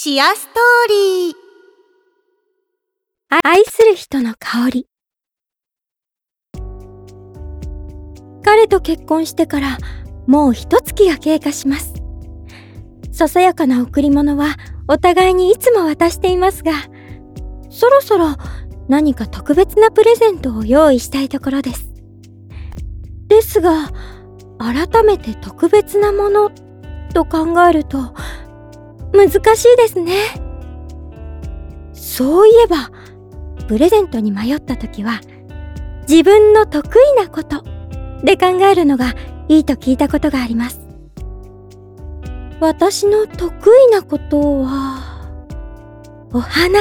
シアストーリー。愛する人の香り。彼と結婚してからもう一月が経過します。ささやかな贈り物はお互いにいつも渡していますがそろそろ何か特別なプレゼントを用意したいところです。ですが改めて特別なものと考えると難しいですね。そういえばプレゼントに迷った時は自分の得意なことで考えるのがいいと聞いたことがあります。私の得意なことはお花。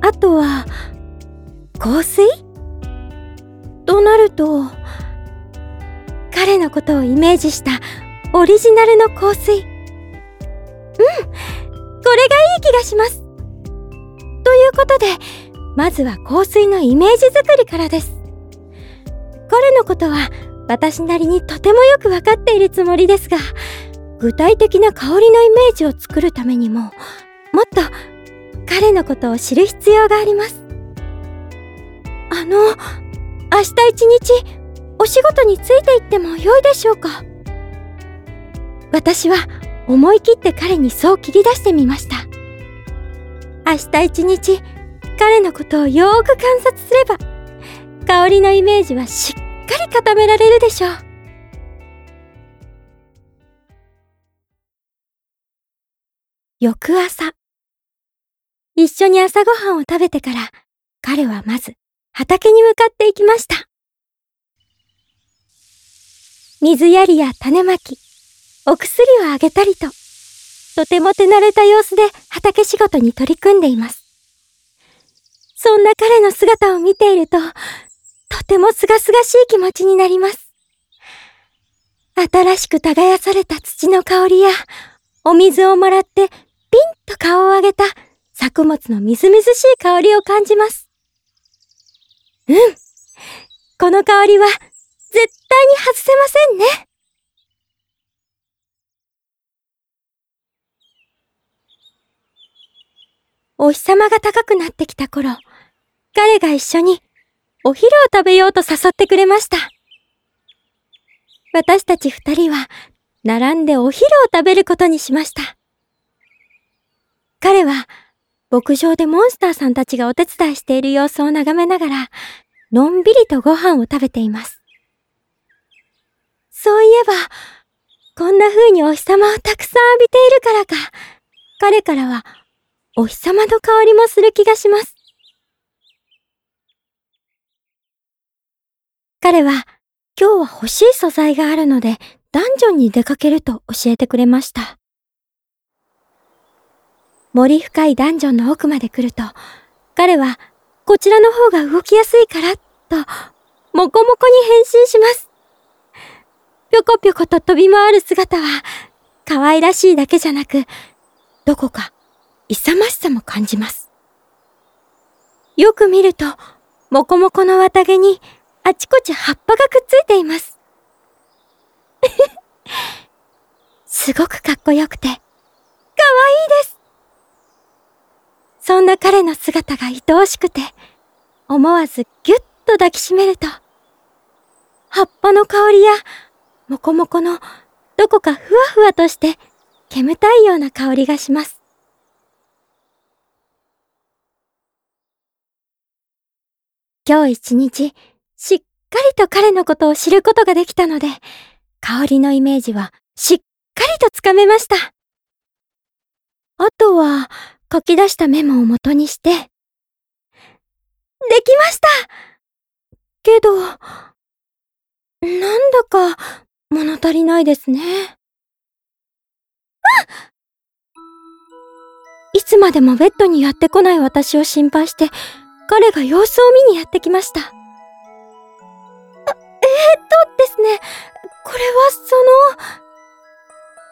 あとは香水。となると彼のことをイメージしたオリジナルの香水。うん。これがいい気がします。ということでまずは香水のイメージ作りからです。彼のことは私なりにとてもよくわかっているつもりですが具体的な香りのイメージを作るためにももっと彼のことを知る必要があります。あの明日一日お仕事についていっても良いでしょうか？私は思い切って彼にそう切り出してみました。明日一日彼のことをよく観察すれば香りのイメージはしっかり固められるでしょう。翌朝一緒に朝ごはんを食べてから彼はまず畑に向かっていきました。水やりや種まきお薬をあげたりととても手慣れた様子で畑仕事に取り組んでいますそんな彼の姿を見ているととても清々しい気持ちになります新しく耕された土の香りやお水をもらってピンと顔を上げた作物のみずみずしい香りを感じます。うん。この香りは絶対に外せませんね。お日様が高くなってきた頃、彼が一緒にお昼を食べようと誘ってくれました。私たち二人は並んでお昼を食べることにしました。彼は牧場でモンスターさんたちがお手伝いしている様子を眺めながら、のんびりとご飯を食べています。そういえば、こんな風にお日様をたくさん浴びているからか、彼からはお日様の香りもする気がします。彼は今日は欲しい素材があるのでダンジョンに出かけると教えてくれました。森深いダンジョンの奥まで来ると、彼は、こちらの方が動きやすいから、と、もこもこに変身します。ぴょこぴょこと飛び回る姿は、可愛らしいだけじゃなく、どこか、勇ましさも感じます。よく見ると、もこもこの綿毛に、あちこち葉っぱがくっついています。すごくかっこよくて、かわいいです。そんな彼の姿が愛おしくて、思わずぎゅっと抱きしめると、葉っぱの香りや、もこもこのどこかふわふわとして煙たいような香りがします。今日一日、しっかりと彼のことを知ることができたので、香りのイメージはしっかりとつかめました。あとは、書き出したメモを元にして、できましたけど、なんだか物足りないですね。あいつまでもベッドにやってこない私を心配して、彼が様子を見にやってきました。あ、えー、っとですね、これはその、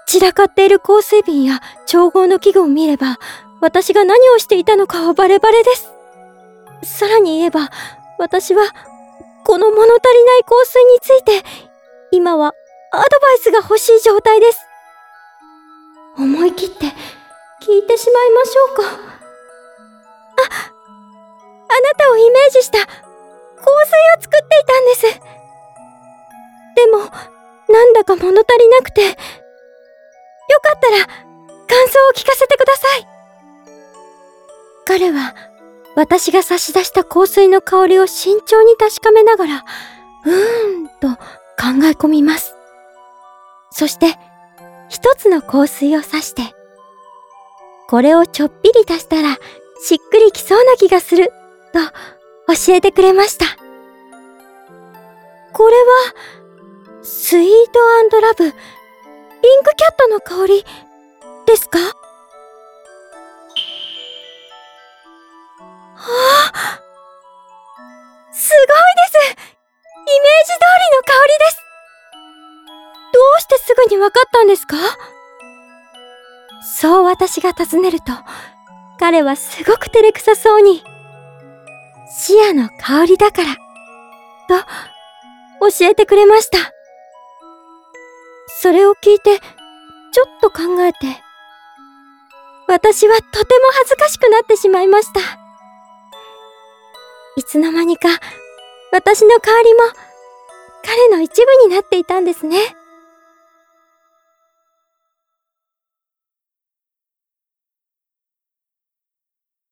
散らかっている香水瓶や調合の器具を見れば、私が何をしていたのかはバレバレです。さらに言えば、私は、この物足りない香水について、今はアドバイスが欲しい状態です。思い切って、聞聞いてしまいましょうか。あ、なたをイメージした香水を作っていたんです。でも、なんだか物足りなくて、よかったら感想を聞かせてください。彼は私が差し出した香水の香りを慎重に確かめながら、うーんと考え込みます。そして、一つの香水を刺して、これをちょっぴり足したらしっくりきそうな気がする、と教えてくれました。これは、スイートラブ、ピンクキャットの香り、ですか？ああすごいです。イメージ通りの香りです。どうしてすぐにわかったんですか？そう私が尋ねると、彼はすごく照れくさそうに、視野の香りだから、と教えてくれました。それを聞いて、ちょっと考えて、私はとても恥ずかしくなってしまいました。いつの間にか、私の香りも、彼の一部になっていたんですね。